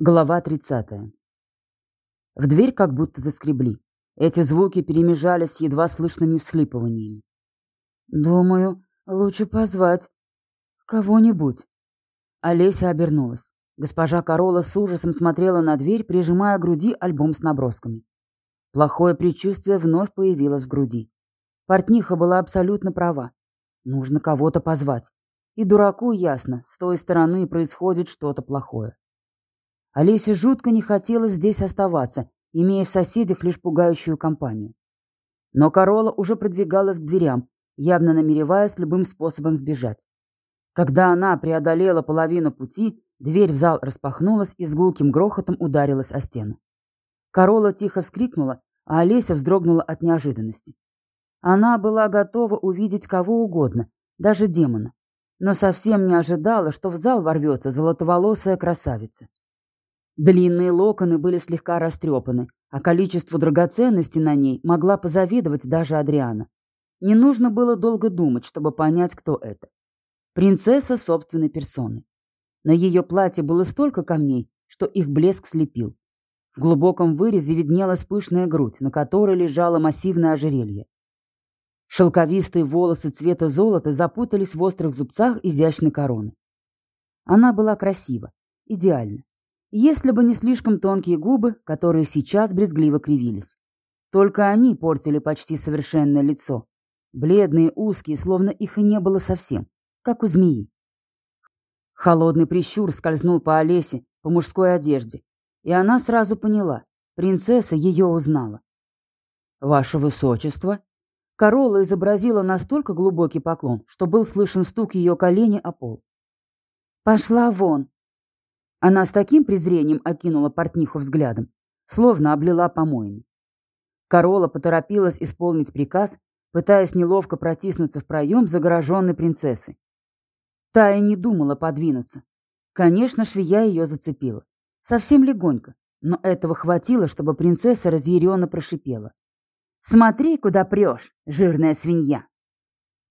Глава 30. В дверь как будто заскребли. Эти звуки перемежались с едва слышными всхлипываниями. «Думаю, лучше позвать кого-нибудь». Олеся обернулась. Госпожа Корола с ужасом смотрела на дверь, прижимая к груди альбом с набросками. Плохое предчувствие вновь появилось в груди. Портниха была абсолютно права. Нужно кого-то позвать. И дураку ясно, с той стороны происходит что-то плохое. Олесе жутко не хотелось здесь оставаться, имея в соседях лишь пугающую компанию. Но Корола уже продвигалась к дверям, явно намереваясь любым способом сбежать. Когда она преодолела половину пути, дверь в зал распахнулась и с гулким грохотом ударилась о стену. Корола тихо вскрикнула, а Олеся вздрогнула от неожиданности. Она была готова увидеть кого угодно, даже демона, но совсем не ожидала, что в зал ворвется золотоволосая красавица. Длинные локоны были слегка растрепаны, а количество драгоценностей на ней могла позавидовать даже Адриана. Не нужно было долго думать, чтобы понять, кто это. Принцесса собственной персоны. На ее платье было столько камней, что их блеск слепил. В глубоком вырезе виднелась пышная грудь, на которой лежало массивное ожерелье. Шелковистые волосы цвета золота запутались в острых зубцах изящной короны. Она была красива, идеальна если бы не слишком тонкие губы, которые сейчас брезгливо кривились. Только они портили почти совершенное лицо. Бледные, узкие, словно их и не было совсем, как у змеи. Холодный прищур скользнул по Олесе, по мужской одежде, и она сразу поняла, принцесса ее узнала. «Ваше высочество!» Корола изобразила настолько глубокий поклон, что был слышен стук ее колени о пол. «Пошла вон!» Она с таким презрением окинула портниху взглядом, словно облила помоями. Корола поторопилась исполнить приказ, пытаясь неловко протиснуться в проем загороженной принцессы. Та и не думала подвинуться. Конечно, швея ее зацепила. Совсем легонько, но этого хватило, чтобы принцесса разъяренно прошипела. «Смотри, куда прешь, жирная свинья!»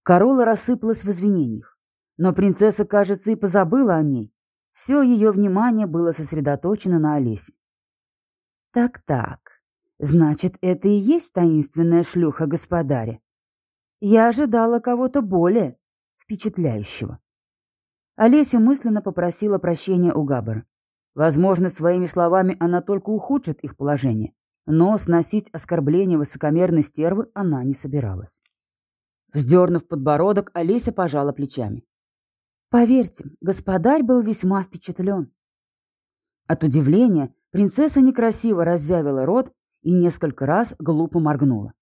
Корола рассыпалась в извинениях, но принцесса, кажется, и позабыла о ней, все ее внимание было сосредоточено на Олесе. «Так-так, значит, это и есть таинственная шлюха господаря? Я ожидала кого-то более впечатляющего». Олеся мысленно попросила прощения у Габбара. Возможно, своими словами она только ухудшит их положение, но сносить оскорбление высокомерной стервы она не собиралась. Вздернув подбородок, Олеся пожала плечами. Поверьте, господарь был весьма впечатлен. От удивления принцесса некрасиво раззявила рот и несколько раз глупо моргнула.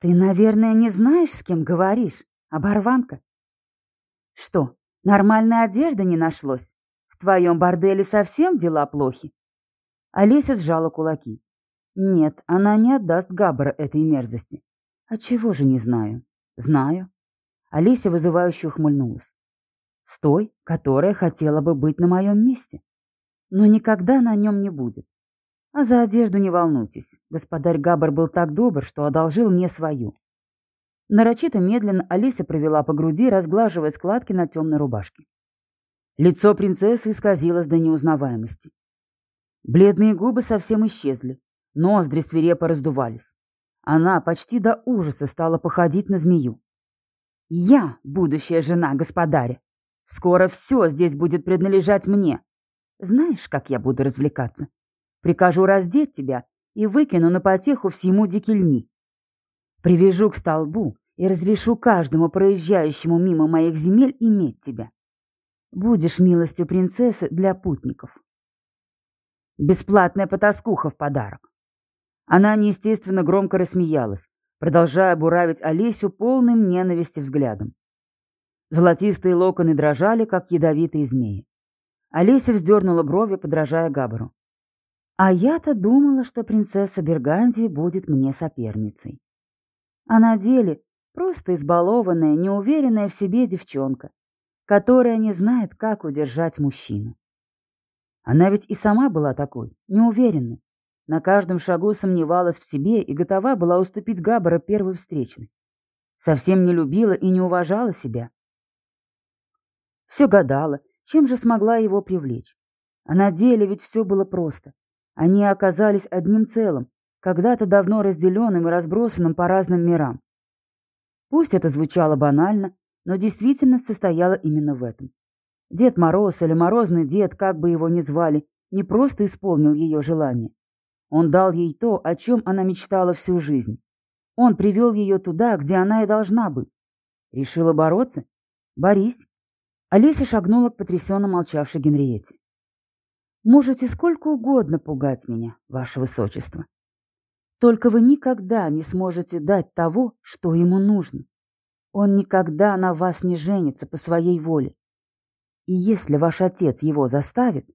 «Ты, наверное, не знаешь, с кем говоришь, оборванка?» «Что, нормальной одежды не нашлось? В твоем борделе совсем дела плохи?» Олеся сжала кулаки. «Нет, она не отдаст Габбара этой мерзости. Отчего же не знаю?» «Знаю». Олеся вызывающе ухмыльнулась с той, которая хотела бы быть на моем месте. Но никогда на нем не будет. А за одежду не волнуйтесь. Господарь Габар был так добр, что одолжил мне свою. Нарочито медленно Алиса провела по груди, разглаживая складки на темной рубашке. Лицо принцессы исказилось до неузнаваемости. Бледные губы совсем исчезли, ноздри свирепо раздувались. Она почти до ужаса стала походить на змею. «Я будущая жена господаря. Скоро все здесь будет принадлежать мне. Знаешь, как я буду развлекаться? Прикажу раздеть тебя и выкину на потеху всему дикельни. Привяжу к столбу и разрешу каждому проезжающему мимо моих земель иметь тебя. Будешь милостью принцессы для путников. Бесплатная потаскуха в подарок. Она неестественно громко рассмеялась, продолжая буравить Олесю полным ненависти взглядом. Золотистые локоны дрожали, как ядовитые змеи. Олеся вздернула брови, подражая Габару. А я-то думала, что принцесса Бергандии будет мне соперницей. А на деле просто избалованная, неуверенная в себе девчонка, которая не знает, как удержать мужчину. Она ведь и сама была такой, неуверенной. На каждом шагу сомневалась в себе и готова была уступить Габбара первой встречной. Совсем не любила и не уважала себя. Все гадала, чем же смогла его привлечь. А на деле ведь все было просто. Они оказались одним целым, когда-то давно разделенным и разбросанным по разным мирам. Пусть это звучало банально, но действительность состояла именно в этом. Дед Мороз или Морозный дед, как бы его ни звали, не просто исполнил ее желание. Он дал ей то, о чем она мечтала всю жизнь. Он привел ее туда, где она и должна быть. Решила бороться? Борись. Олеся шагнула к потрясенно молчавшей Генриете. Можете сколько угодно пугать меня, ваше высочество. Только вы никогда не сможете дать того, что ему нужно. Он никогда на вас не женится по своей воле. И если ваш отец его заставит,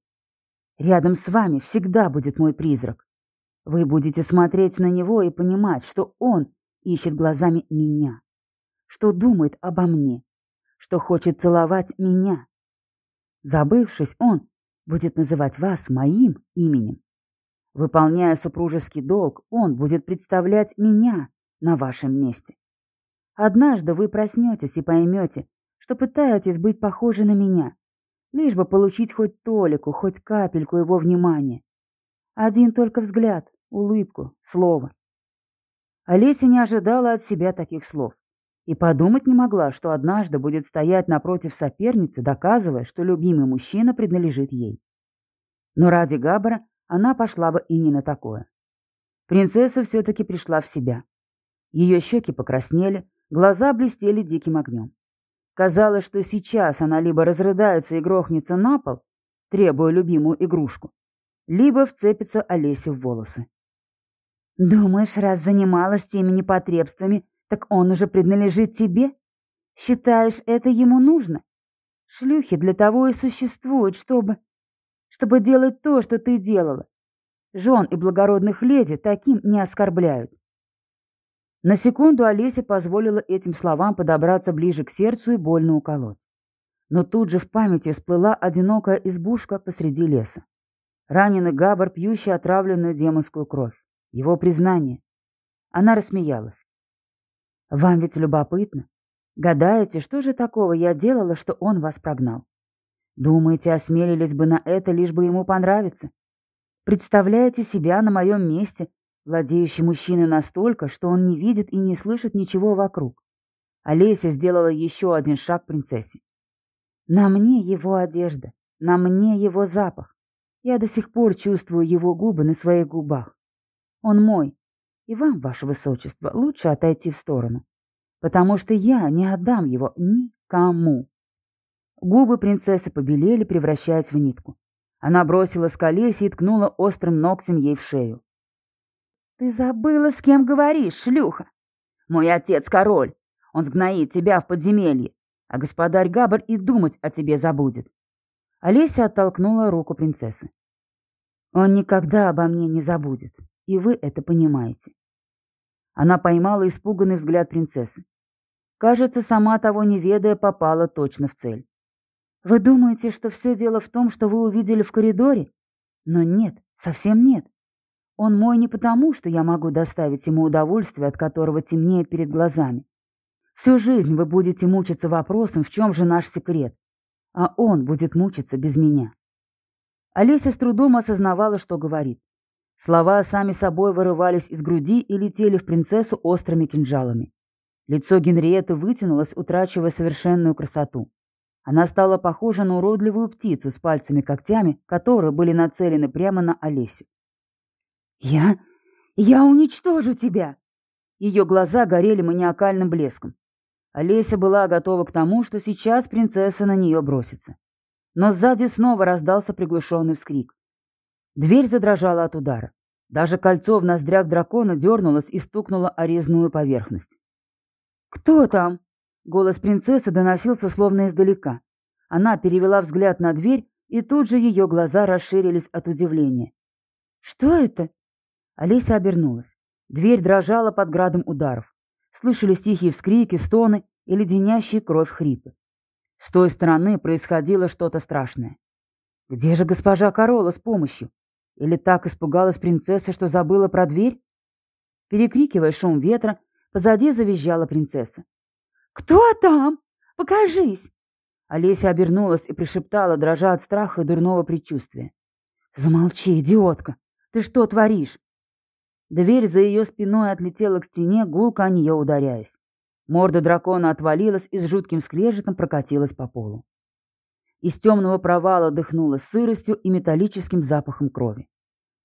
рядом с вами всегда будет мой призрак. Вы будете смотреть на него и понимать, что он ищет глазами меня, что думает обо мне, что хочет целовать меня. Забывшись, он будет называть вас моим именем. Выполняя супружеский долг, он будет представлять меня на вашем месте. Однажды вы проснетесь и поймете, что пытаетесь быть похожи на меня, лишь бы получить хоть толику, хоть капельку его внимания. Один только взгляд, улыбку, слово. Олеся не ожидала от себя таких слов и подумать не могла, что однажды будет стоять напротив соперницы, доказывая, что любимый мужчина принадлежит ей. Но ради Габбара она пошла бы и не на такое. Принцесса все-таки пришла в себя. Ее щеки покраснели, глаза блестели диким огнем. Казалось, что сейчас она либо разрыдается и грохнется на пол, требуя любимую игрушку, либо вцепится Олесе в волосы. «Думаешь, раз занималась теми непотребствами, так он уже принадлежит тебе? Считаешь, это ему нужно? Шлюхи для того и существуют, чтобы... Чтобы делать то, что ты делала. Жен и благородных леди таким не оскорбляют. На секунду Олеся позволила этим словам подобраться ближе к сердцу и больно уколоть. Но тут же в памяти всплыла одинокая избушка посреди леса. Раненый габар, пьющий отравленную демонскую кровь. Его признание. Она рассмеялась. Вам ведь любопытно. Гадаете, что же такого я делала, что он вас прогнал? Думаете, осмелились бы на это, лишь бы ему понравиться? Представляете себя на моем месте, владеющий мужчиной настолько, что он не видит и не слышит ничего вокруг. Олеся сделала еще один шаг принцессе. На мне его одежда, на мне его запах. Я до сих пор чувствую его губы на своих губах. Он мой, и вам, ваше высочество, лучше отойти в сторону, потому что я не отдам его никому. Губы принцессы побелели, превращаясь в нитку. Она бросила с колес и ткнула острым ногтем ей в шею. «Ты забыла, с кем говоришь, шлюха? Мой отец король. Он сгноит тебя в подземелье, а господарь Габар и думать о тебе забудет». Олеся оттолкнула руку принцессы. «Он никогда обо мне не забудет, и вы это понимаете. Она поймала испуганный взгляд принцессы. Кажется, сама того не ведая, попала точно в цель. «Вы думаете, что все дело в том, что вы увидели в коридоре? Но нет, совсем нет. Он мой не потому, что я могу доставить ему удовольствие, от которого темнеет перед глазами. Всю жизнь вы будете мучиться вопросом, в чем же наш секрет, а он будет мучиться без меня». Олеся с трудом осознавала, что говорит. Слова сами собой вырывались из груди и летели в принцессу острыми кинжалами. Лицо Генриетты вытянулось, утрачивая совершенную красоту. Она стала похожа на уродливую птицу с пальцами-когтями, которые были нацелены прямо на Олесю. «Я... я уничтожу тебя!» Ее глаза горели маниакальным блеском. Олеся была готова к тому, что сейчас принцесса на нее бросится. Но сзади снова раздался приглушенный вскрик. Дверь задрожала от удара. Даже кольцо в ноздрях дракона дернулось и стукнуло о резную поверхность. «Кто там?» Голос принцессы доносился словно издалека. Она перевела взгляд на дверь, и тут же ее глаза расширились от удивления. «Что это?» Олеся обернулась. Дверь дрожала под градом ударов. Слышались тихие вскрики, стоны и леденящие кровь хрипы. С той стороны происходило что-то страшное. Где же госпожа Корола с помощью? Или так испугалась принцесса, что забыла про дверь? Перекрикивая шум ветра, позади завизжала принцесса. «Кто там? Покажись!» Олеся обернулась и пришептала, дрожа от страха и дурного предчувствия. Замолчи, идиотка! Ты что творишь? Дверь за ее спиной отлетела к стене, гулко о нее ударяясь. Морда дракона отвалилась и с жутким скрежетом прокатилась по полу. Из темного провала дыхнуло сыростью и металлическим запахом крови.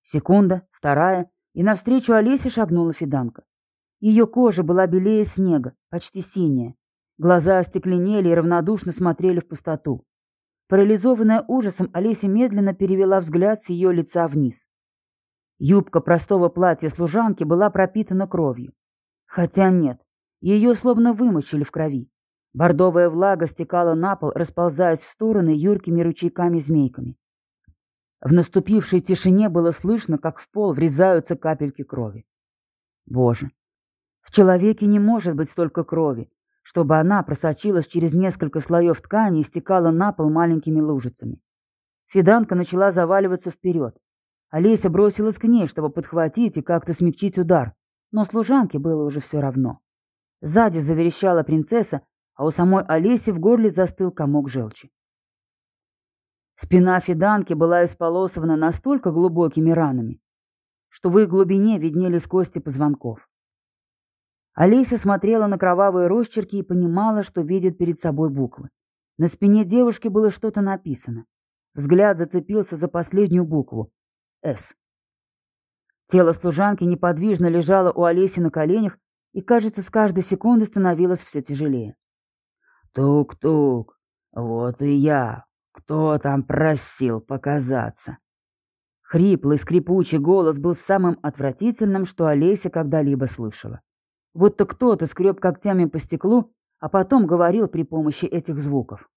Секунда, вторая, и навстречу Олесе шагнула Фиданка. Ее кожа была белее снега, почти синяя. Глаза остекленели и равнодушно смотрели в пустоту. Парализованная ужасом, Олеся медленно перевела взгляд с ее лица вниз. Юбка простого платья служанки была пропитана кровью. Хотя нет, ее словно вымочили в крови. Бордовая влага стекала на пол, расползаясь в стороны юркими ручейками-змейками. В наступившей тишине было слышно, как в пол врезаются капельки крови. Боже, в человеке не может быть столько крови, чтобы она просочилась через несколько слоев ткани и стекала на пол маленькими лужицами. Фиданка начала заваливаться вперед. Олеся бросилась к ней, чтобы подхватить и как-то смягчить удар, но служанке было уже все равно. Сзади заверещала принцесса, а у самой Олеси в горле застыл комок желчи. Спина Фиданки была исполосована настолько глубокими ранами, что в их глубине виднелись кости позвонков. Олеся смотрела на кровавые росчерки и понимала, что видит перед собой буквы. На спине девушки было что-то написано. Взгляд зацепился за последнюю букву — «С». Тело служанки неподвижно лежало у Олеси на коленях и, кажется, с каждой секунды становилось все тяжелее. «Тук-тук, вот и я. Кто там просил показаться?» Хриплый, скрипучий голос был самым отвратительным, что Олеся когда-либо слышала будто кто-то скреб когтями по стеклу, а потом говорил при помощи этих звуков.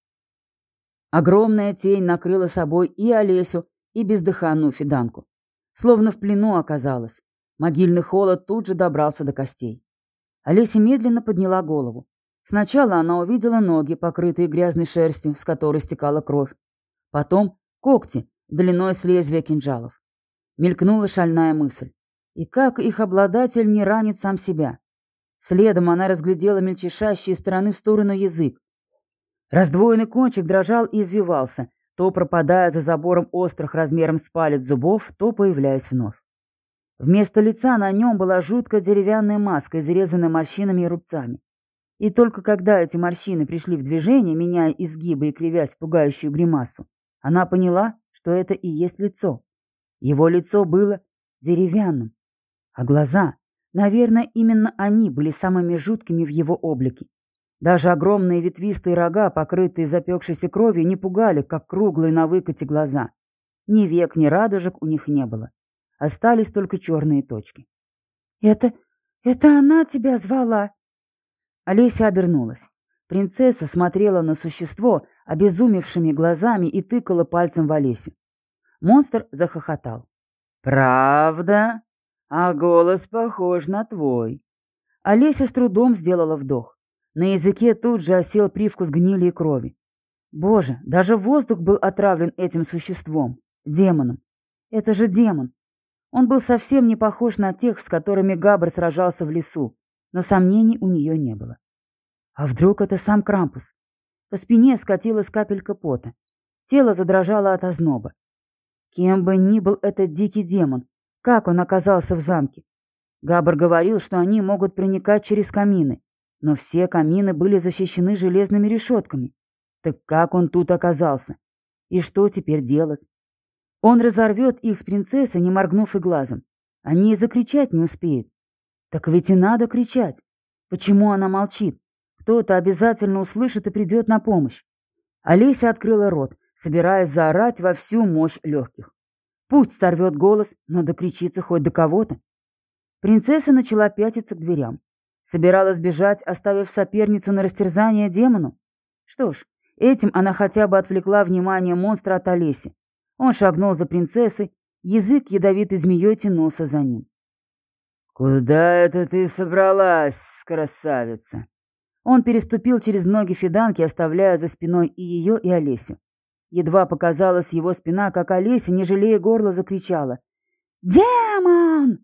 Огромная тень накрыла собой и Олесю, и бездыханную Фиданку. Словно в плену оказалась. Могильный холод тут же добрался до костей. Олеся медленно подняла голову. Сначала она увидела ноги, покрытые грязной шерстью, с которой стекала кровь. Потом когти, длиной с лезвия кинжалов. Мелькнула шальная мысль. И как их обладатель не ранит сам себя? Следом она разглядела мельчайший из стороны в сторону язык. Раздвоенный кончик дрожал и извивался, то пропадая за забором острых размером с палец зубов, то появляясь вновь. Вместо лица на нем была жуткая деревянная маска, изрезанная морщинами и рубцами. И только когда эти морщины пришли в движение, меняя изгибы и кривясь пугающую гримасу, она поняла, что это и есть лицо. Его лицо было деревянным, а глаза Наверное, именно они были самыми жуткими в его облике. Даже огромные ветвистые рога, покрытые запекшейся кровью, не пугали, как круглые на выкате глаза. Ни век, ни радужек у них не было. Остались только черные точки. «Это... это она тебя звала?» Олеся обернулась. Принцесса смотрела на существо обезумевшими глазами и тыкала пальцем в Олесю. Монстр захохотал. «Правда?» А голос похож на твой. Олеся с трудом сделала вдох. На языке тут же осел привкус гнили и крови. Боже, даже воздух был отравлен этим существом, демоном. Это же демон. Он был совсем не похож на тех, с которыми Габр сражался в лесу, но сомнений у нее не было. А вдруг это сам Крампус? По спине скатилась капелька пота. Тело задрожало от озноба. Кем бы ни был этот дикий демон, как он оказался в замке? Габр говорил, что они могут проникать через камины, но все камины были защищены железными решетками. Так как он тут оказался? И что теперь делать? Он разорвет их с принцессой, не моргнув и глазом. Они и закричать не успеют. Так ведь и надо кричать. Почему она молчит? Кто-то обязательно услышит и придет на помощь. Олеся открыла рот, собираясь заорать во всю мощь легких. Пусть сорвет голос, но докричится хоть до кого-то. Принцесса начала пятиться к дверям. Собиралась бежать, оставив соперницу на растерзание демону. Что ж, этим она хотя бы отвлекла внимание монстра от Олеси. Он шагнул за принцессой, язык ядовитой змеей тянулся за ним. «Куда это ты собралась, красавица?» Он переступил через ноги Фиданки, оставляя за спиной и ее, и Олесю. Едва показалась его спина, как Олеся, не жалея горла, закричала. «Демон!»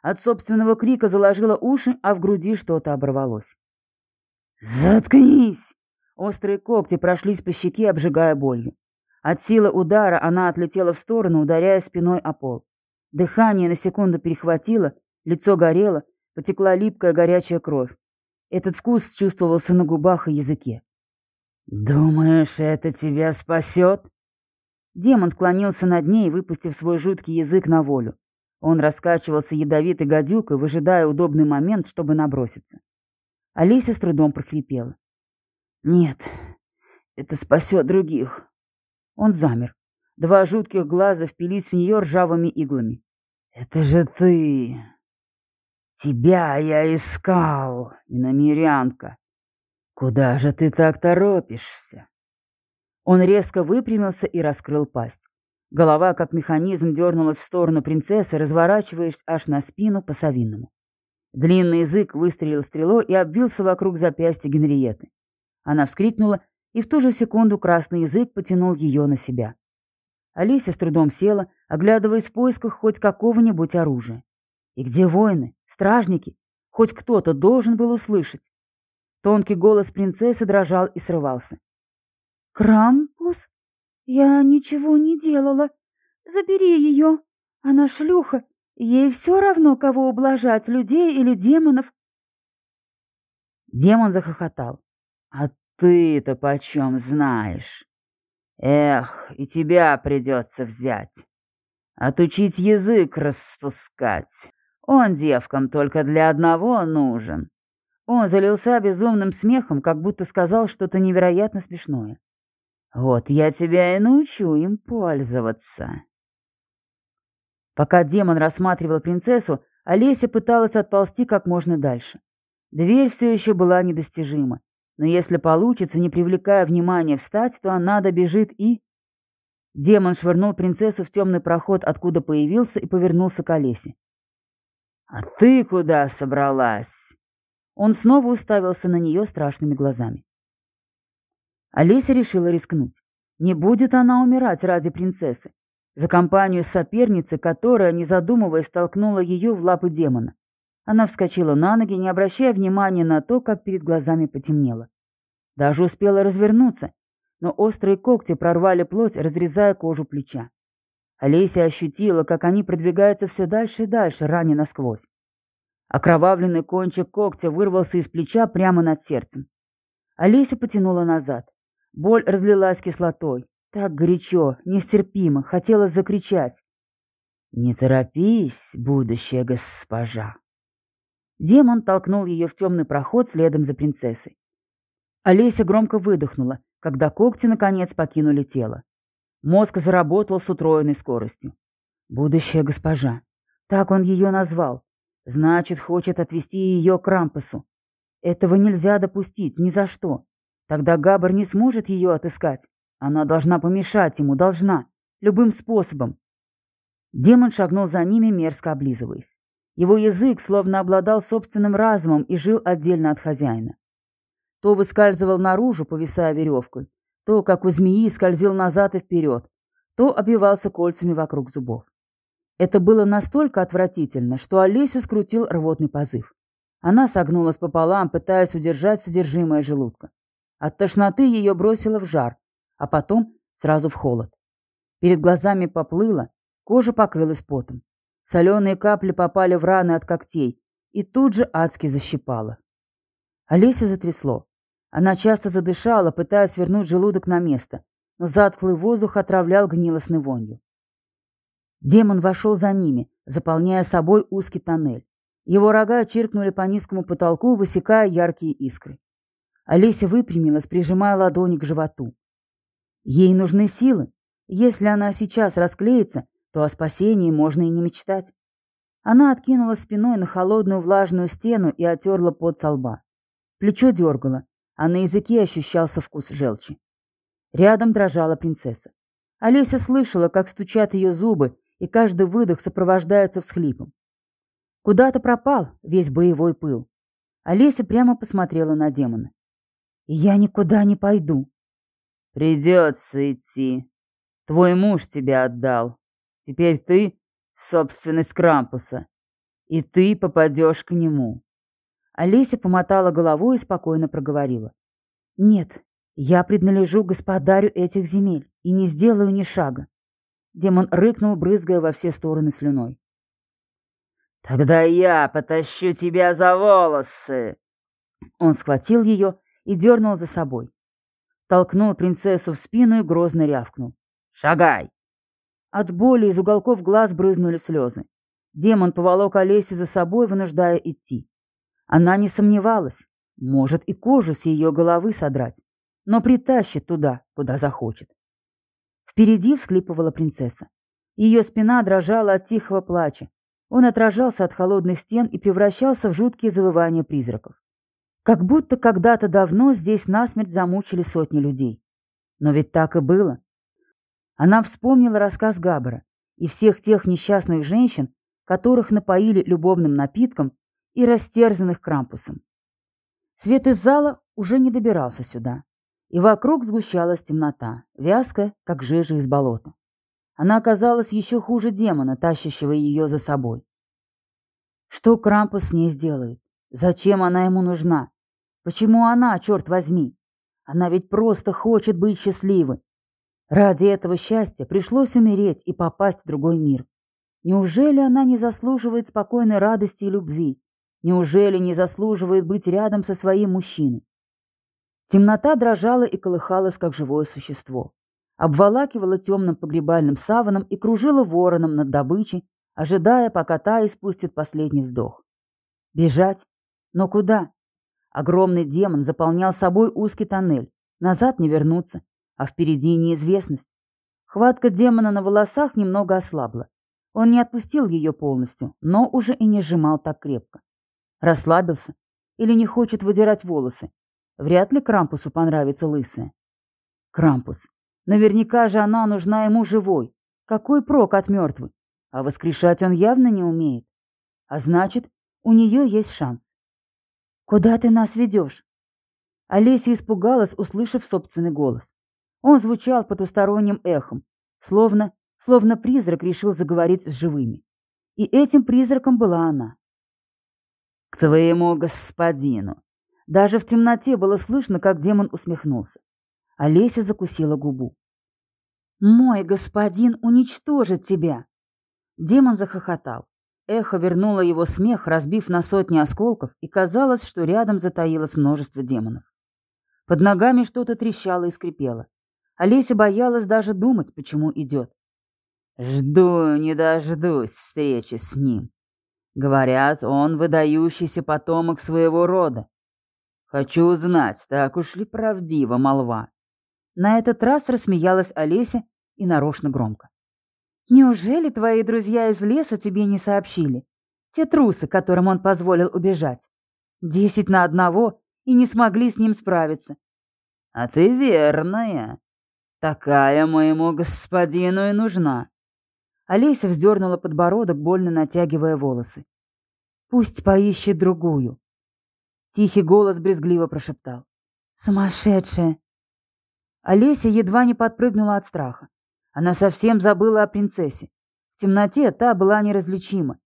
От собственного крика заложила уши, а в груди что-то оборвалось. «Заткнись!» Острые когти прошлись по щеке, обжигая болью. От силы удара она отлетела в сторону, ударяя спиной о пол. Дыхание на секунду перехватило, лицо горело, потекла липкая горячая кровь. Этот вкус чувствовался на губах и языке. «Думаешь, это тебя спасет?» Демон склонился над ней, выпустив свой жуткий язык на волю. Он раскачивался ядовитой гадюкой, выжидая удобный момент, чтобы наброситься. Олеся с трудом прохрипела. «Нет, это спасет других». Он замер. Два жутких глаза впились в нее ржавыми иглами. «Это же ты! Тебя я искал, иномерянка! Куда же ты так торопишься?» Он резко выпрямился и раскрыл пасть. Голова, как механизм, дернулась в сторону принцессы, разворачиваясь аж на спину по совиному. Длинный язык выстрелил стрелой и обвился вокруг запястья Генриеты. Она вскрикнула, и в ту же секунду красный язык потянул ее на себя. Олеся с трудом села, оглядываясь в поисках хоть какого-нибудь оружия. И где воины, стражники? Хоть кто-то должен был услышать. Тонкий голос принцессы дрожал и срывался. «Крампус? Я ничего не делала. Забери ее. Она шлюха. Ей все равно, кого ублажать, людей или демонов». Демон захохотал. «А ты-то почем знаешь? Эх, и тебя придется взять. Отучить язык распускать. Он девкам только для одного нужен». Он залился безумным смехом, как будто сказал что-то невероятно смешное. Вот я тебя и научу им пользоваться. Пока демон рассматривал принцессу, Олеся пыталась отползти как можно дальше. Дверь все еще была недостижима, но если получится, не привлекая внимания, встать, то она добежит и... Демон швырнул принцессу в темный проход, откуда появился, и повернулся к Олесе. «А ты куда собралась?» Он снова уставился на нее страшными глазами. Олеся решила рискнуть. Не будет она умирать ради принцессы. За компанию соперницы, которая, не задумываясь, столкнула ее в лапы демона. Она вскочила на ноги, не обращая внимания на то, как перед глазами потемнело. Даже успела развернуться, но острые когти прорвали плоть, разрезая кожу плеча. Олеся ощутила, как они продвигаются все дальше и дальше, раня насквозь. Окровавленный кончик когтя вырвался из плеча прямо над сердцем. Олесю потянула назад. Боль разлилась кислотой. Так горячо, нестерпимо, хотелось закричать. «Не торопись, будущая госпожа!» Демон толкнул ее в темный проход следом за принцессой. Олеся громко выдохнула, когда когти наконец покинули тело. Мозг заработал с утроенной скоростью. «Будущая госпожа!» Так он ее назвал. Значит, хочет отвести ее к Рампасу. Этого нельзя допустить ни за что. Тогда Габар не сможет ее отыскать. Она должна помешать ему, должна. Любым способом. Демон шагнул за ними, мерзко облизываясь. Его язык словно обладал собственным разумом и жил отдельно от хозяина. То выскальзывал наружу, повисая веревкой, то, как у змеи, скользил назад и вперед, то обвивался кольцами вокруг зубов. Это было настолько отвратительно, что Олесю скрутил рвотный позыв. Она согнулась пополам, пытаясь удержать содержимое желудка. От тошноты ее бросило в жар, а потом сразу в холод. Перед глазами поплыло, кожа покрылась потом. Соленые капли попали в раны от когтей и тут же адски защипало. Олесю затрясло. Она часто задышала, пытаясь вернуть желудок на место, но затхлый воздух отравлял гнилостной вонью. Демон вошел за ними, заполняя собой узкий тоннель. Его рога чиркнули по низкому потолку, высекая яркие искры. Олеся выпрямилась, прижимая ладони к животу. Ей нужны силы. Если она сейчас расклеится, то о спасении можно и не мечтать. Она откинула спиной на холодную влажную стену и отерла пот со лба. Плечо дергало, а на языке ощущался вкус желчи. Рядом дрожала принцесса. Олеся слышала, как стучат ее зубы, и каждый выдох сопровождается всхлипом. Куда-то пропал весь боевой пыл. Олеся прямо посмотрела на демона. Я никуда не пойду. Придется идти. Твой муж тебя отдал. Теперь ты — собственность Крампуса. И ты попадешь к нему. Олеся помотала головой и спокойно проговорила. Нет, я принадлежу господарю этих земель. и не сделаю ни шага. Демон рыкнул, брызгая во все стороны слюной. «Тогда я потащу тебя за волосы!» Он схватил ее и дернул за собой. Толкнул принцессу в спину и грозно рявкнул. «Шагай!» От боли из уголков глаз брызнули слезы. Демон поволок Олесю за собой, вынуждая идти. Она не сомневалась, может и кожу с ее головы содрать, но притащит туда, куда захочет. Впереди всклипывала принцесса. Ее спина дрожала от тихого плача. Он отражался от холодных стен и превращался в жуткие завывания призраков. Как будто когда-то давно здесь насмерть замучили сотни людей. Но ведь так и было. Она вспомнила рассказ Габбара и всех тех несчастных женщин, которых напоили любовным напитком и растерзанных крампусом. Свет из зала уже не добирался сюда, и вокруг сгущалась темнота, вязкая, как жижа из болота. Она оказалась еще хуже демона, тащащего ее за собой. Что Крампус с ней сделает? Зачем она ему нужна? Почему она, черт возьми? Она ведь просто хочет быть счастливой. Ради этого счастья пришлось умереть и попасть в другой мир. Неужели она не заслуживает спокойной радости и любви? Неужели не заслуживает быть рядом со своим мужчиной? Темнота дрожала и колыхалась, как живое существо. Обволакивала темным погребальным саваном и кружила вороном над добычей, ожидая, пока та испустит последний вздох. Бежать? Но куда? Огромный демон заполнял собой узкий тоннель. Назад не вернуться, а впереди неизвестность. Хватка демона на волосах немного ослабла. Он не отпустил ее полностью, но уже и не сжимал так крепко. Расслабился или не хочет выдирать волосы. Вряд ли Крампусу понравится лысая. Крампус. Наверняка же она нужна ему живой. Какой прок от мертвой? А воскрешать он явно не умеет. А значит, у нее есть шанс. «Куда ты нас ведешь?» Олеся испугалась, услышав собственный голос. Он звучал потусторонним эхом, словно, словно призрак решил заговорить с живыми. И этим призраком была она. «К твоему господину!» Даже в темноте было слышно, как демон усмехнулся. Олеся закусила губу. «Мой господин уничтожит тебя!» Демон захохотал. Эхо вернуло его смех, разбив на сотни осколков, и казалось, что рядом затаилось множество демонов. Под ногами что-то трещало и скрипело. Олеся боялась даже думать, почему идет. «Жду, не дождусь встречи с ним. Говорят, он выдающийся потомок своего рода. Хочу узнать, так уж ли правдива молва». На этот раз рассмеялась Олеся и нарочно громко. Неужели твои друзья из леса тебе не сообщили? Те трусы, которым он позволил убежать. Десять на одного и не смогли с ним справиться. А ты верная. Такая моему господину и нужна. Олеся вздернула подбородок, больно натягивая волосы. Пусть поищет другую. Тихий голос брезгливо прошептал. Сумасшедшая. Олеся едва не подпрыгнула от страха. Она совсем забыла о принцессе. В темноте та была неразличима.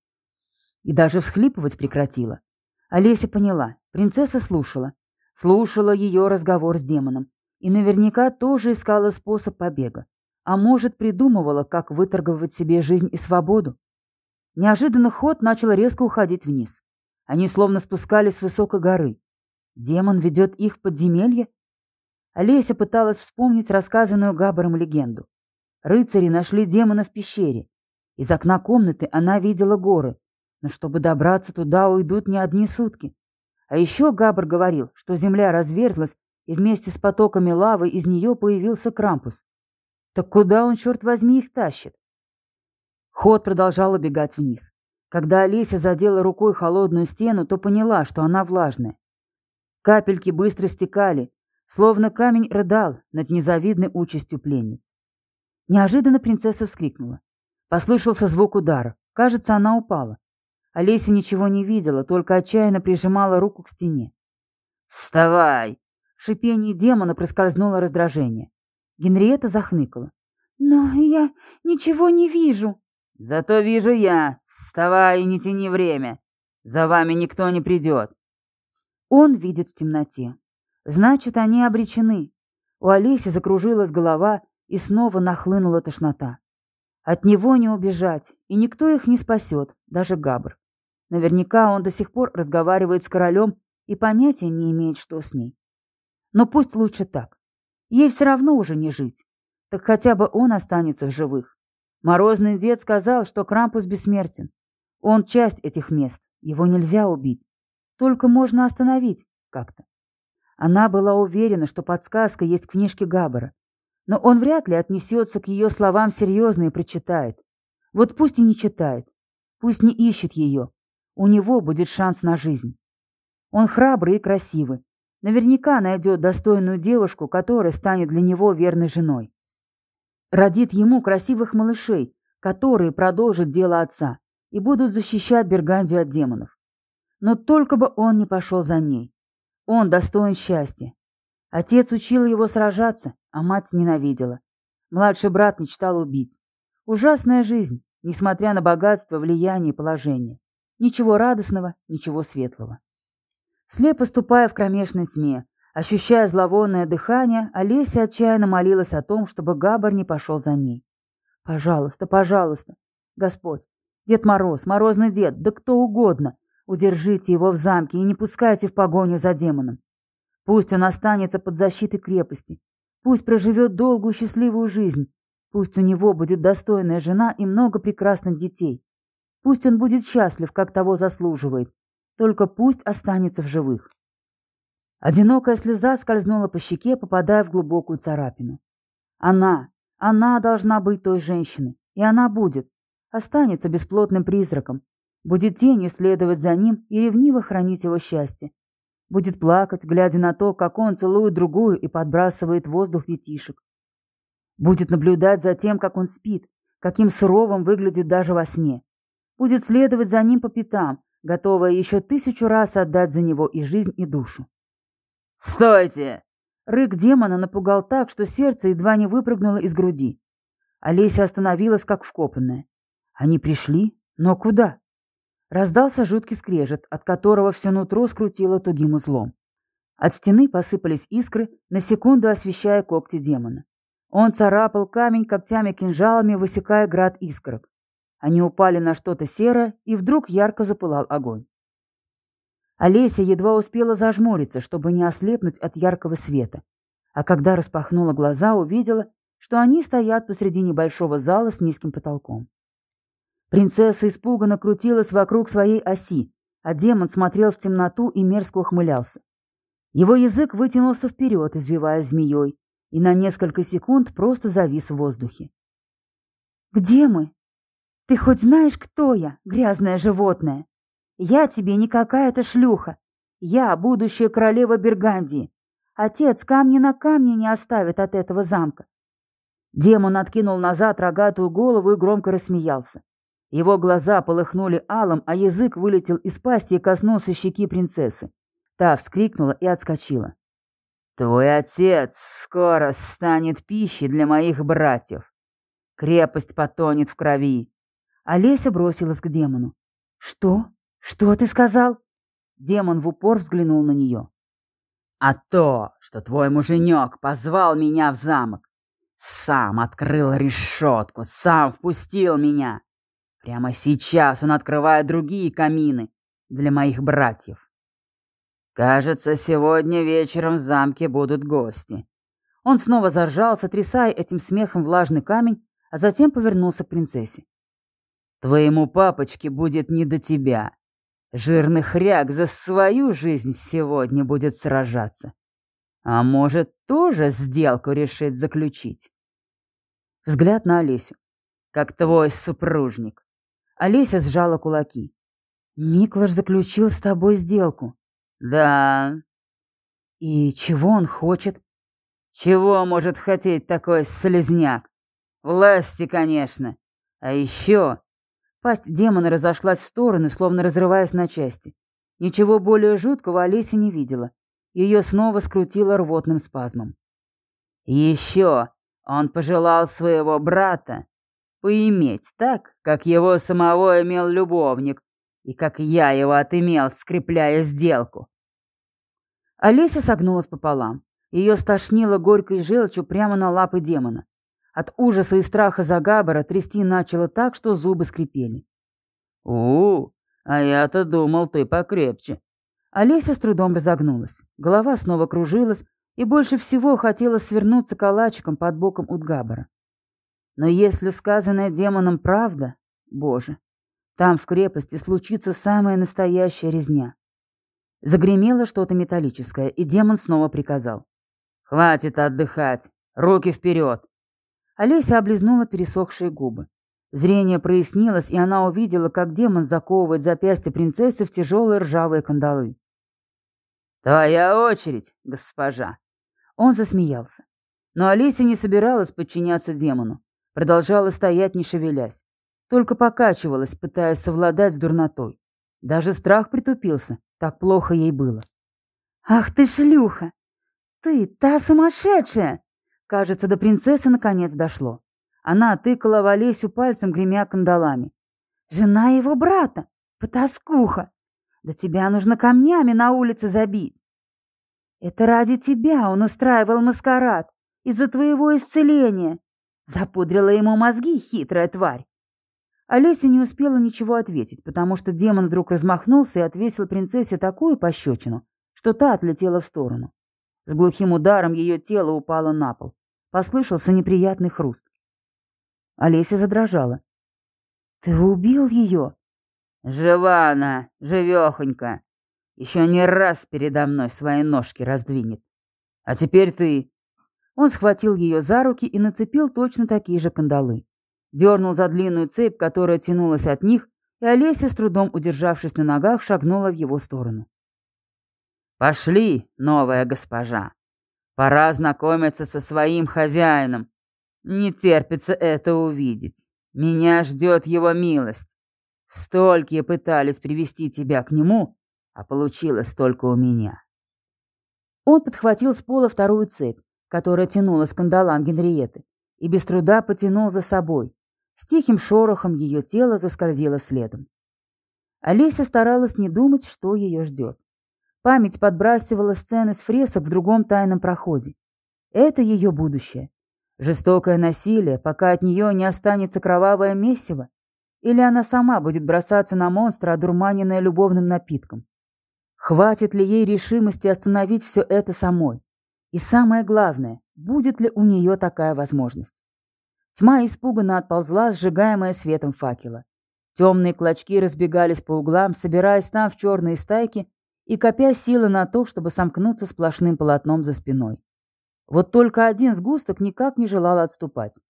И даже всхлипывать прекратила. Олеся поняла. Принцесса слушала. Слушала ее разговор с демоном. И наверняка тоже искала способ побега. А может, придумывала, как выторговать себе жизнь и свободу. Неожиданно ход начал резко уходить вниз. Они словно спускались с высокой горы. Демон ведет их в подземелье? Олеся пыталась вспомнить рассказанную Габаром легенду. Рыцари нашли демона в пещере. Из окна комнаты она видела горы, но чтобы добраться туда, уйдут не одни сутки. А еще Габр говорил, что земля разверзлась, и вместе с потоками лавы из нее появился Крампус. Так куда он, черт возьми, их тащит? Ход продолжал убегать вниз. Когда Олеся задела рукой холодную стену, то поняла, что она влажная. Капельки быстро стекали, словно камень рыдал над незавидной участью пленниц. Неожиданно принцесса вскрикнула. Послышался звук удара. Кажется, она упала. Олеся ничего не видела, только отчаянно прижимала руку к стене. «Вставай!» В шипении демона проскользнуло раздражение. Генриетта захныкала. «Но я ничего не вижу». «Зато вижу я. Вставай и не тяни время. За вами никто не придет». Он видит в темноте. Значит, они обречены. У Олеси закружилась голова, и снова нахлынула тошнота. От него не убежать, и никто их не спасет, даже Габр. Наверняка он до сих пор разговаривает с королем и понятия не имеет, что с ней. Но пусть лучше так. Ей все равно уже не жить. Так хотя бы он останется в живых. Морозный дед сказал, что Крампус бессмертен. Он часть этих мест, его нельзя убить. Только можно остановить как-то. Она была уверена, что подсказка есть в книжке Габбара. Но он вряд ли отнесется к ее словам серьезно и прочитает. Вот пусть и не читает. Пусть не ищет ее. У него будет шанс на жизнь. Он храбрый и красивый. Наверняка найдет достойную девушку, которая станет для него верной женой. Родит ему красивых малышей, которые продолжат дело отца и будут защищать Бергандию от демонов. Но только бы он не пошел за ней. Он достоин счастья. Отец учил его сражаться, а мать ненавидела. Младший брат мечтал убить. Ужасная жизнь, несмотря на богатство, влияние и положение. Ничего радостного, ничего светлого. Слепо ступая в кромешной тьме, ощущая зловонное дыхание, Олеся отчаянно молилась о том, чтобы Габар не пошел за ней. «Пожалуйста, пожалуйста, Господь, Дед Мороз, Морозный Дед, да кто угодно, удержите его в замке и не пускайте в погоню за демоном. Пусть он останется под защитой крепости, пусть проживет долгую счастливую жизнь, пусть у него будет достойная жена и много прекрасных детей, пусть он будет счастлив, как того заслуживает, только пусть останется в живых. Одинокая слеза скользнула по щеке, попадая в глубокую царапину. Она, она должна быть той женщиной, и она будет. Останется бесплотным призраком, будет тенью следовать за ним и ревниво хранить его счастье. Будет плакать, глядя на то, как он целует другую и подбрасывает воздух детишек. Будет наблюдать за тем, как он спит, каким суровым выглядит даже во сне. Будет следовать за ним по пятам, готовая еще тысячу раз отдать за него и жизнь, и душу. «Стойте!» Рык демона напугал так, что сердце едва не выпрыгнуло из груди. Олеся остановилась, как вкопанная. Они пришли? Но куда? Раздался жуткий скрежет, от которого все нутро скрутило тугим узлом. От стены посыпались искры, на секунду освещая когти демона. Он царапал камень когтями-кинжалами, высекая град искорок. Они упали на что-то серое, и вдруг ярко запылал огонь. Олеся едва успела зажмуриться, чтобы не ослепнуть от яркого света. А когда распахнула глаза, увидела, что они стоят посреди небольшого зала с низким потолком. Принцесса испуганно крутилась вокруг своей оси, а демон смотрел в темноту и мерзко ухмылялся. Его язык вытянулся вперед, извиваясь змеей, и на несколько секунд просто завис в воздухе. «Где мы?» Ты хоть знаешь, кто я, грязное животное? Я тебе не какая-то шлюха. Я будущая королева Бергандии. Отец камни на камне не оставит от этого замка. Демон откинул назад рогатую голову и громко рассмеялся. Его глаза полыхнули алым, а язык вылетел из пасти и коснулся щеки принцессы. Та вскрикнула и отскочила. «Твой отец скоро станет пищей для моих братьев. Крепость потонет в крови. Олеся бросилась к демону. «Что? Что ты сказал?» Демон в упор взглянул на нее. «А то, что твой муженек позвал меня в замок. Сам открыл решетку, сам впустил меня. Прямо сейчас он открывает другие камины для моих братьев. Кажется, сегодня вечером в замке будут гости». Он снова заржал, сотрясая этим смехом влажный камень, а затем повернулся к принцессе. Твоему папочке будет не до тебя. Жирный хряк за свою жизнь сегодня будет сражаться. А может, тоже сделку решить заключить? Взгляд на Олесю. Как твой супружник. Олеся сжала кулаки. Миклаш заключил с тобой сделку. Да. И чего он хочет? Чего может хотеть такой слезняк? Власти, конечно. А еще Пасть демона разошлась в стороны, словно разрываясь на части. Ничего более жуткого Олеся не видела. Ее снова скрутило рвотным спазмом. еще он пожелал своего брата поиметь так, как его самого имел любовник, и как я его отымел, скрепляя сделку. Олеся согнулась пополам. Ее стошнило горькой желчью прямо на лапы демона. От ужаса и страха за Габбара трясти начало так, что зубы скрипели. у, -у а я-то думал, ты покрепче». Олеся с трудом разогнулась. Голова снова кружилась, и больше всего хотелось свернуться калачиком под боком у Габбара. Но если сказанное демоном правда, боже, там в крепости случится самая настоящая резня. Загремело что-то металлическое, и демон снова приказал. «Хватит отдыхать! Руки вперед!» Олеся облизнула пересохшие губы. Зрение прояснилось, и она увидела, как демон заковывает запястье принцессы в тяжелые ржавые кандалы. «Твоя очередь, госпожа!» Он засмеялся. Но Олеся не собиралась подчиняться демону. Продолжала стоять, не шевелясь. Только покачивалась, пытаясь совладать с дурнотой. Даже страх притупился, так плохо ей было. «Ах ты шлюха! Ты та сумасшедшая!» Кажется, до принцессы наконец дошло. Она тыкала в Олесю пальцем, гремя кандалами. «Жена его брата! Потаскуха! Да тебя нужно камнями на улице забить!» «Это ради тебя он устраивал маскарад, из-за твоего исцеления!» Запудрила ему мозги хитрая тварь. Олеся не успела ничего ответить, потому что демон вдруг размахнулся и отвесил принцессе такую пощечину, что та отлетела в сторону. С глухим ударом ее тело упало на пол. Послышался неприятный хруст. Олеся задрожала. «Ты убил ее?» «Жива она, живехонька. Еще не раз передо мной свои ножки раздвинет. А теперь ты...» Он схватил ее за руки и нацепил точно такие же кандалы дернул за длинную цепь, которая тянулась от них, и Олеся, с трудом удержавшись на ногах, шагнула в его сторону. «Пошли, новая госпожа. Пора знакомиться со своим хозяином. Не терпится это увидеть. Меня ждет его милость. Столькие пытались привести тебя к нему, а получилось только у меня». Он подхватил с пола вторую цепь, которая тянула с кандалам Генриеты, и без труда потянул за собой. С тихим шорохом ее тело заскользило следом. Олеся старалась не думать, что ее ждет. Память подбрасывала сцены с фресок в другом тайном проходе. Это ее будущее. Жестокое насилие, пока от нее не останется кровавое месиво? Или она сама будет бросаться на монстра, одурманенная любовным напитком? Хватит ли ей решимости остановить все это самой? И самое главное, будет ли у нее такая возможность? Тьма испуганно отползла, сжигаемая светом факела. Темные клочки разбегались по углам, собираясь там в черные стайки и копя силы на то, чтобы сомкнуться сплошным полотном за спиной. Вот только один сгусток никак не желал отступать.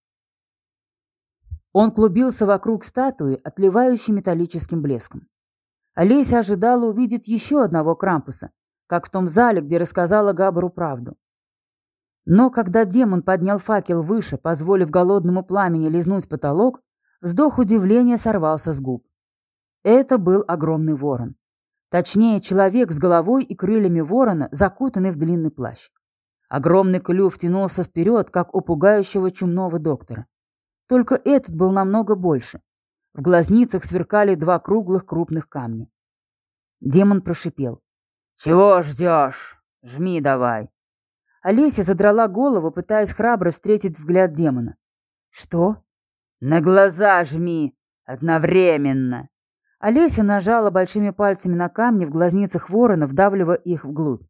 Он клубился вокруг статуи, отливающей металлическим блеском. Олеся ожидала увидеть еще одного Крампуса, как в том зале, где рассказала Габару правду. Но когда демон поднял факел выше, позволив голодному пламени лизнуть потолок, вздох удивления сорвался с губ. Это был огромный ворон. Точнее, человек с головой и крыльями ворона, закутанный в длинный плащ. Огромный клюв тянулся вперед, как у пугающего чумного доктора. Только этот был намного больше. В глазницах сверкали два круглых крупных камня. Демон прошипел. «Чего ждешь? Жми давай!» Олеся задрала голову, пытаясь храбро встретить взгляд демона. «Что?» «На глаза жми! Одновременно!» Олеся нажала большими пальцами на камни в глазницах ворона, вдавливая их вглубь.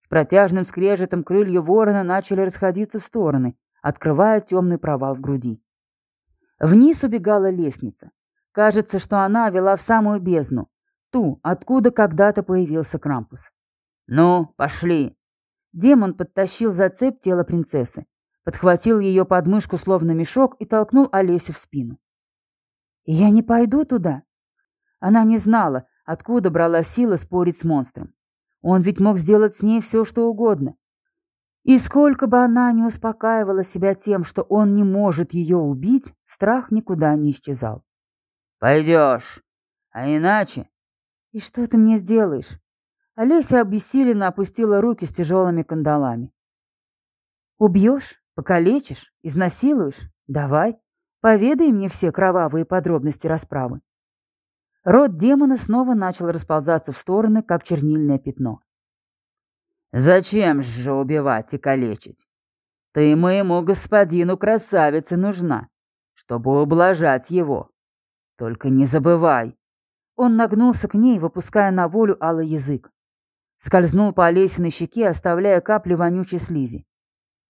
С протяжным скрежетом крылья ворона начали расходиться в стороны, открывая темный провал в груди. Вниз убегала лестница. Кажется, что она вела в самую бездну, ту, откуда когда-то появился Крампус. «Ну, пошли!» Демон подтащил за цепь тело принцессы, подхватил ее подмышку словно мешок и толкнул Олесю в спину. «Я не пойду туда». Она не знала, откуда брала сила спорить с монстром. Он ведь мог сделать с ней все, что угодно. И сколько бы она ни успокаивала себя тем, что он не может ее убить, страх никуда не исчезал. «Пойдешь, а иначе...» «И что ты мне сделаешь?» Олеся обессиленно опустила руки с тяжелыми кандалами. «Убьешь? Покалечишь? Изнасилуешь? Давай, поведай мне все кровавые подробности расправы». Рот демона снова начал расползаться в стороны, как чернильное пятно. «Зачем же убивать и калечить? Ты моему господину красавице нужна, чтобы ублажать его. Только не забывай». Он нагнулся к ней, выпуская на волю алый язык. Скользнул по Олесиной щеке, оставляя капли вонючей слизи.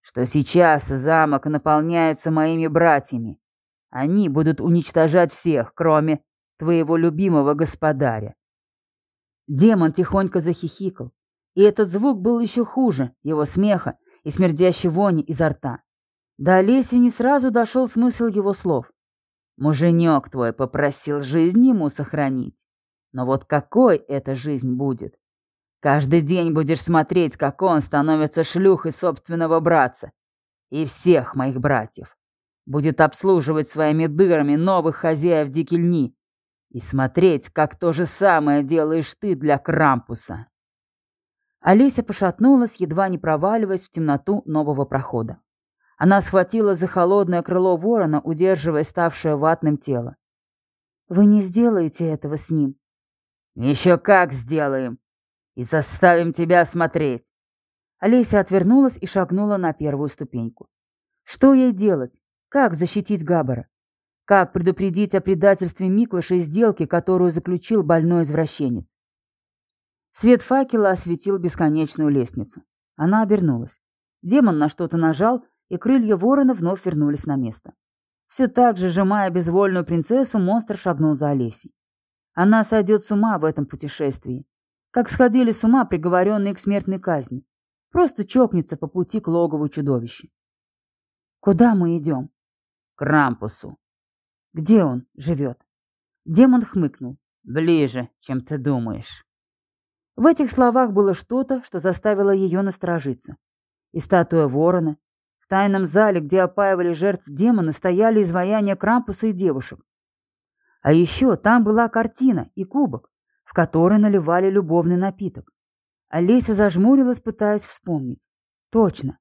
«Что сейчас замок наполняется моими братьями. Они будут уничтожать всех, кроме твоего любимого господаря». Демон тихонько захихикал, и этот звук был еще хуже его смеха и смердящей вони изо рта. До Олеси не сразу дошел смысл его слов. Муженек твой попросил жизнь ему сохранить. Но вот какой эта жизнь будет? Каждый день будешь смотреть, как он становится шлюхой собственного братца и всех моих братьев. Будет обслуживать своими дырами новых хозяев дикельни и смотреть, как то же самое делаешь ты для Крампуса. Олеся пошатнулась, едва не проваливаясь в темноту нового прохода. Она схватила за холодное крыло ворона, удерживая ставшее ватным тело. «Вы не сделаете этого с ним». «Еще как сделаем! И заставим тебя смотреть!» Олеся отвернулась и шагнула на первую ступеньку. Что ей делать? Как защитить Габбара? Как предупредить о предательстве Миклыша и сделке, которую заключил больной извращенец? Свет факела осветил бесконечную лестницу. Она обернулась. Демон на что-то нажал, и крылья ворона вновь вернулись на место. Все так же, сжимая безвольную принцессу, монстр шагнул за Олесей. Она сойдет с ума в этом путешествии. Как сходили с ума приговоренные к смертной казни. Просто чокнется по пути к логову чудовища. Куда мы идем? К Рампусу. Где он живет? Демон хмыкнул. Ближе, чем ты думаешь. В этих словах было что-то, что заставило ее насторожиться. И статуя ворона, в тайном зале, где опаивали жертв демона, стояли изваяния Крампуса и девушек. А еще там была картина и кубок, в который наливали любовный напиток. Олеся зажмурилась, пытаясь вспомнить. Точно.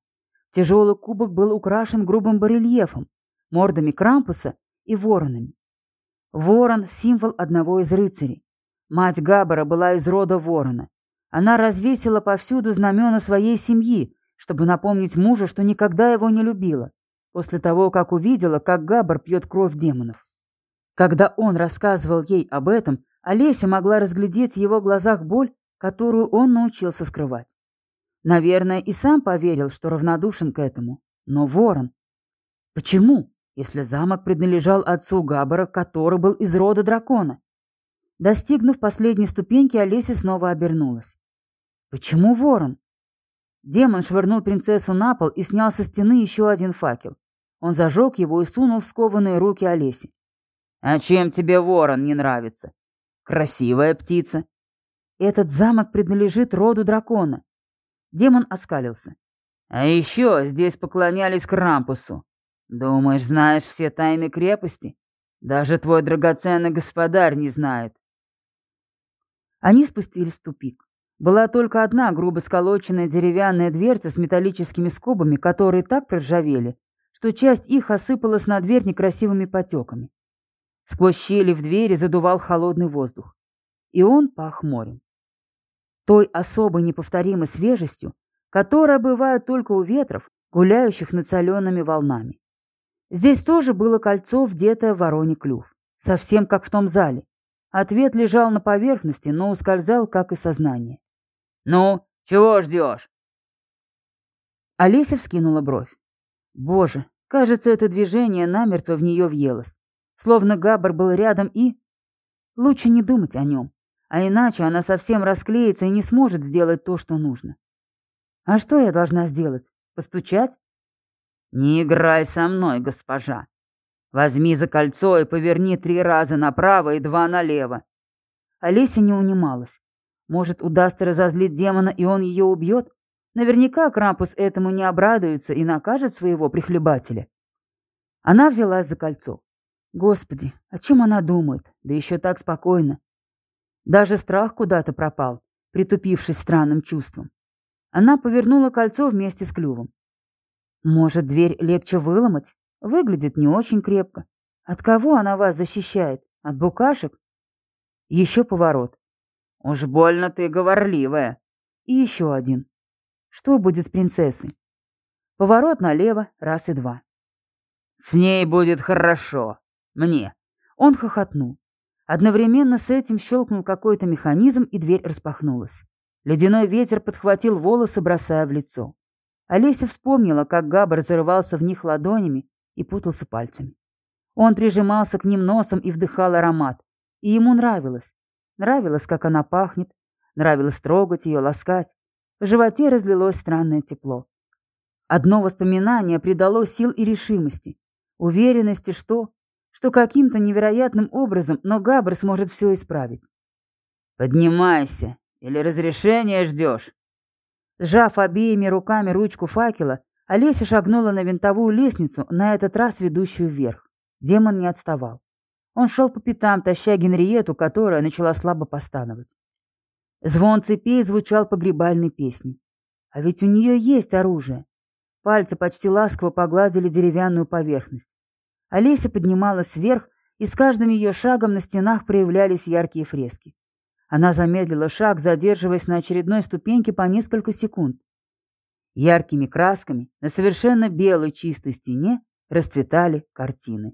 Тяжелый кубок был украшен грубым барельефом, мордами Крампуса и воронами. Ворон — символ одного из рыцарей. Мать Габбара была из рода ворона. Она развесила повсюду знамена своей семьи, чтобы напомнить мужу, что никогда его не любила, после того, как увидела, как Габар пьет кровь демонов. Когда он рассказывал ей об этом, Олеся могла разглядеть в его глазах боль, которую он научился скрывать. Наверное, и сам поверил, что равнодушен к этому. Но ворон... Почему, если замок принадлежал отцу Габбара, который был из рода дракона? Достигнув последней ступеньки, Олеся снова обернулась. Почему ворон? Демон швырнул принцессу на пол и снял со стены еще один факел. Он зажег его и сунул в скованные руки Олеси. «А чем тебе ворон не нравится? Красивая птица». «Этот замок принадлежит роду дракона». Демон оскалился. «А еще здесь поклонялись Крампусу. Думаешь, знаешь все тайны крепости? Даже твой драгоценный господарь не знает». Они спустились в тупик. Была только одна грубо сколоченная деревянная дверца с металлическими скобами, которые так проржавели, что часть их осыпалась на дверь некрасивыми потеками. Сквозь щели в двери задувал холодный воздух. И он пах морем. Той особой неповторимой свежестью, которая бывает только у ветров, гуляющих над солеными волнами. Здесь тоже было кольцо, вдетое в вороний клюв. Совсем как в том зале. Ответ лежал на поверхности, но ускользал, как и сознание. «Ну, чего ждешь?» Алиса вскинула бровь. Боже, кажется, это движение намертво в нее въелось. Словно Габбар был рядом и... Лучше не думать о нем, а иначе она совсем расклеится и не сможет сделать то, что нужно. А что я должна сделать? Постучать? Не играй со мной, госпожа. Возьми за кольцо и поверни три раза направо и два налево. Олеся не унималась. Может, удастся разозлить демона, и он ее убьет? Наверняка Крампус этому не обрадуется и накажет своего прихлебателя. Она взялась за кольцо. Господи, о чем она думает? Да еще так спокойно. Даже страх куда-то пропал, притупившись странным чувством. Она повернула кольцо вместе с клювом. Может, дверь легче выломать? Выглядит не очень крепко. От кого она вас защищает? От букашек? Еще поворот. «Уж больно ты говорливая». И еще один. Что будет с принцессой? Поворот налево, раз и два. «С ней будет хорошо. Мне». Он хохотнул. Одновременно с этим щелкнул какой-то механизм, и дверь распахнулась. Ледяной ветер подхватил волосы, бросая в лицо. Олеся вспомнила, как Габр зарывался в них ладонями и путался пальцами. Он прижимался к ним носом и вдыхал аромат. И ему нравилось. Нравилось, как она пахнет. Нравилось трогать ее, ласкать. В животе разлилось странное тепло. Одно воспоминание придало сил и решимости. Уверенности, что... Что каким-то невероятным образом, но Габр сможет все исправить. «Поднимайся, или разрешение ждешь?» Сжав обеими руками ручку факела, Олеся шагнула на винтовую лестницу, на этот раз ведущую вверх. Демон не отставал. Он шел по пятам, таща Генриету, которая начала слабо постановать. Звон цепей звучал погребальной песней. А ведь у нее есть оружие. Пальцы почти ласково погладили деревянную поверхность. Олеся поднималась вверх, и с каждым ее шагом на стенах проявлялись яркие фрески. Она замедлила шаг, задерживаясь на очередной ступеньке по несколько секунд. Яркими красками на совершенно белой чистой стене расцветали картины.